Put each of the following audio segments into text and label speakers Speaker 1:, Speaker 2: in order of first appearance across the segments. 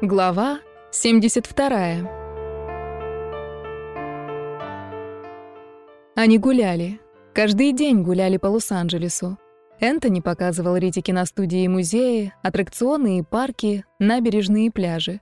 Speaker 1: Глава 72. Они гуляли. Каждый день гуляли по Лос-Анджелесу. Энтони показывал Рите киностудии и музеи, аттракционы и парки, набережные и пляжи.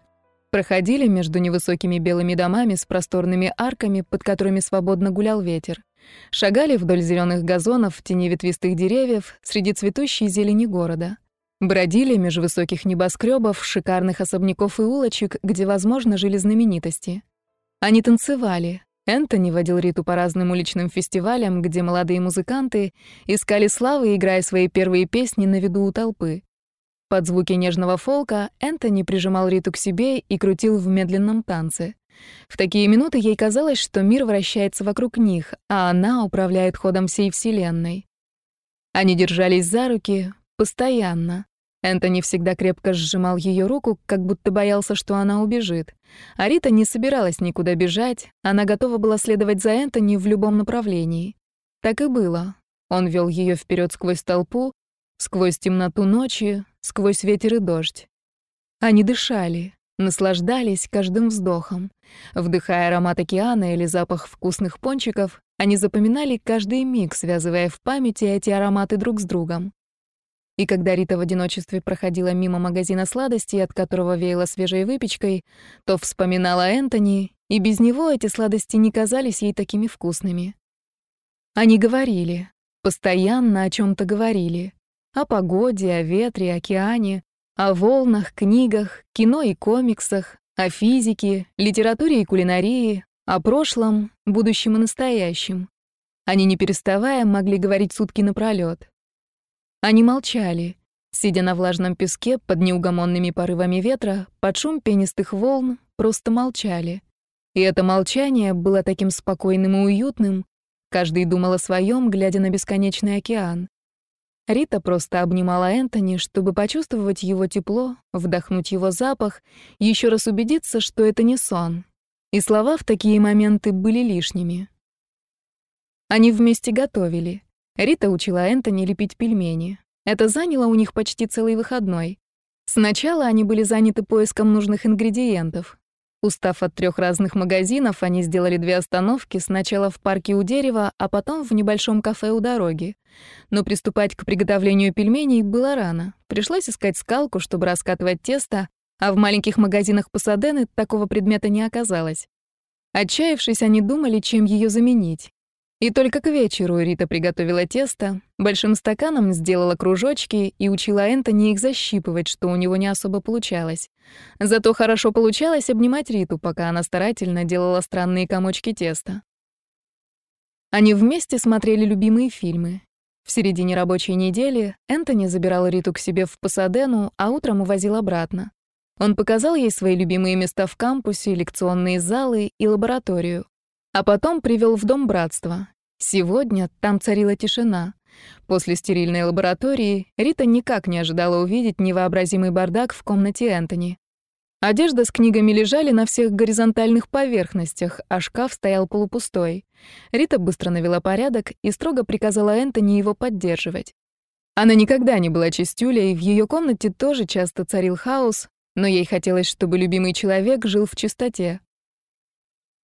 Speaker 1: Проходили между невысокими белыми домами с просторными арками, под которыми свободно гулял ветер. Шагали вдоль зеленых газонов в тени ветвистых деревьев среди цветущей зелени города. Бродили меж высоких небоскребов, шикарных особняков и улочек, где, возможно, жили знаменитости. Они танцевали. Энтони водил Риту по разным уличным фестивалям, где молодые музыканты искали славы, играя свои первые песни на виду у толпы. Под звуки нежного фолка Энтони прижимал Риту к себе и крутил в медленном танце. В такие минуты ей казалось, что мир вращается вокруг них, а она управляет ходом всей Вселенной. Они держались за руки, Постоянно. Энтони всегда крепко сжимал ее руку, как будто боялся, что она убежит. А Рита не собиралась никуда бежать, она готова была следовать за Энтони в любом направлении. Так и было. Он вел ее вперед сквозь толпу, сквозь темноту ночи, сквозь ветер и дождь. Они дышали, наслаждались каждым вздохом. Вдыхая аромат океана или запах вкусных пончиков, они запоминали каждый миг, связывая в памяти эти ароматы друг с другом. И когда Рита в одиночестве проходила мимо магазина сладостей, от которого веяло свежей выпечкой, то вспоминала Энтони, и без него эти сладости не казались ей такими вкусными. Они говорили, постоянно о чем то говорили. О погоде, о ветре, океане, о волнах, книгах, кино и комиксах, о физике, литературе и кулинарии, о прошлом, будущем и настоящем. Они, не переставая, могли говорить сутки напролёт. Они молчали, сидя на влажном песке под неугомонными порывами ветра, под шум пенистых волн, просто молчали. И это молчание было таким спокойным и уютным. Каждый думал о своем, глядя на бесконечный океан. Рита просто обнимала Энтони, чтобы почувствовать его тепло, вдохнуть его запах, еще раз убедиться, что это не сон. И слова в такие моменты были лишними. Они вместе готовили. Рита учила Энтони лепить пельмени. Это заняло у них почти целый выходной. Сначала они были заняты поиском нужных ингредиентов. Устав от трех разных магазинов, они сделали две остановки, сначала в парке у дерева, а потом в небольшом кафе у дороги. Но приступать к приготовлению пельменей было рано. Пришлось искать скалку, чтобы раскатывать тесто, а в маленьких магазинах Пасадены такого предмета не оказалось. Отчаявшись, они думали, чем ее заменить. И только к вечеру Рита приготовила тесто, большим стаканом сделала кружочки и учила Энтони их защипывать, что у него не особо получалось. Зато хорошо получалось обнимать Риту, пока она старательно делала странные комочки теста. Они вместе смотрели любимые фильмы. В середине рабочей недели Энтони забирал Риту к себе в Пасадену, а утром увозил обратно. Он показал ей свои любимые места в кампусе, лекционные залы и лабораторию, а потом привел в дом братства. Сегодня там царила тишина. После стерильной лаборатории Рита никак не ожидала увидеть невообразимый бардак в комнате Энтони. Одежда с книгами лежали на всех горизонтальных поверхностях, а шкаф стоял полупустой. Рита быстро навела порядок и строго приказала Энтони его поддерживать. Она никогда не была чистюлей, в ее комнате тоже часто царил хаос, но ей хотелось, чтобы любимый человек жил в чистоте.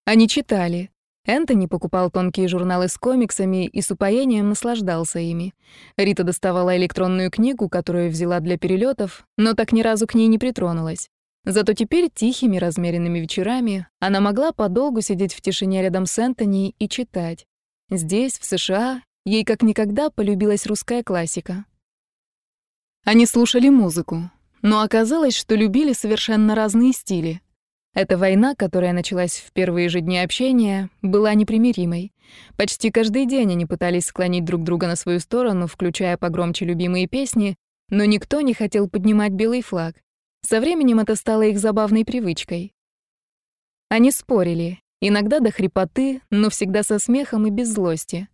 Speaker 1: Они читали. Энтони покупал тонкие журналы с комиксами и с упоением наслаждался ими. Рита доставала электронную книгу, которую взяла для перелетов, но так ни разу к ней не притронулась. Зато теперь тихими, размеренными вечерами она могла подолгу сидеть в тишине рядом с Энтони и читать. Здесь, в США, ей как никогда полюбилась русская классика. Они слушали музыку, но оказалось, что любили совершенно разные стили — эта война, которая началась в первые же дни общения, была непримиримой. Почти каждый день они пытались склонить друг друга на свою сторону, включая погромче любимые песни, но никто не хотел поднимать белый флаг. Со временем это стало их забавной привычкой. Они спорили, иногда до хрипоты, но всегда со смехом и без злости.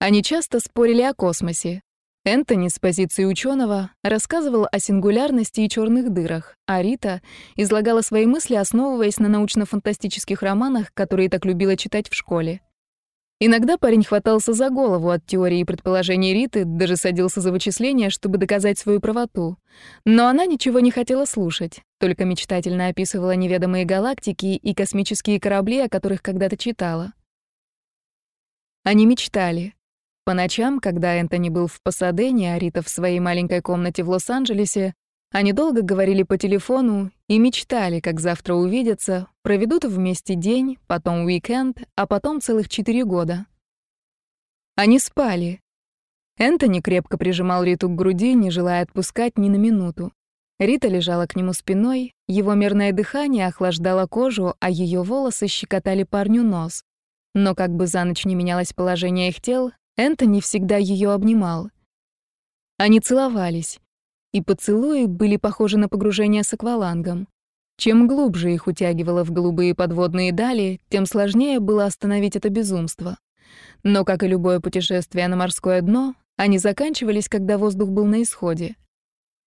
Speaker 1: Они часто спорили о космосе, Энтони с позиции ученого рассказывал о сингулярности и черных дырах, а Рита излагала свои мысли, основываясь на научно-фантастических романах, которые так любила читать в школе. Иногда парень хватался за голову от теории и предположений Риты, даже садился за вычисления, чтобы доказать свою правоту. Но она ничего не хотела слушать. только мечтательно описывала неведомые галактики и космические корабли, о которых когда-то читала. Они мечтали. По ночам, когда Энтони был в Пасадене, а Рита в своей маленькой комнате в Лос-Анджелесе, они долго говорили по телефону и мечтали, как завтра увидятся, проведут вместе день, потом уикенд, а потом целых четыре года. Они спали. Энтони крепко прижимал Риту к груди, не желая отпускать ни на минуту. Рита лежала к нему спиной, его мерное дыхание охлаждало кожу, а ее волосы щекотали парню нос. Но как бы за ночь не менялось положение их тел, Энтони всегда ее обнимал. Они целовались, и поцелуи были похожи на погружение с аквалангом. Чем глубже их утягивало в голубые подводные дали, тем сложнее было остановить это безумство. Но, как и любое путешествие на морское дно, они заканчивались, когда воздух был на исходе.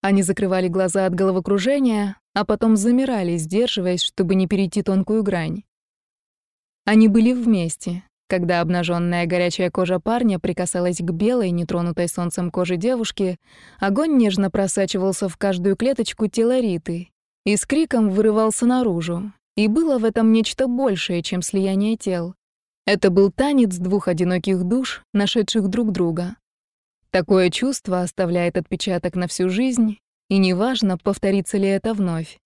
Speaker 1: Они закрывали глаза от головокружения, а потом замирали, сдерживаясь, чтобы не перейти тонкую грань. Они были вместе, когда обнаженная горячая кожа парня прикасалась к белой, нетронутой солнцем коже девушки, огонь нежно просачивался в каждую клеточку тела Риты и с криком вырывался наружу. И было в этом нечто большее, чем слияние тел. Это был танец двух одиноких душ, нашедших друг друга. Такое чувство оставляет отпечаток на всю жизнь, и неважно, повторится ли это вновь.